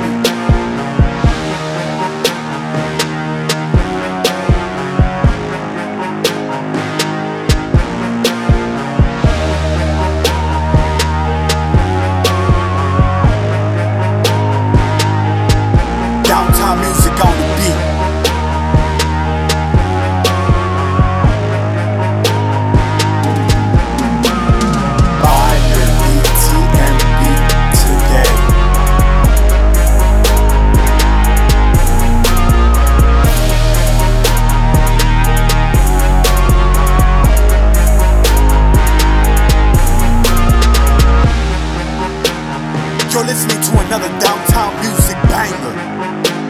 Thank you. You're listening to another downtown music banger.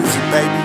music, baby.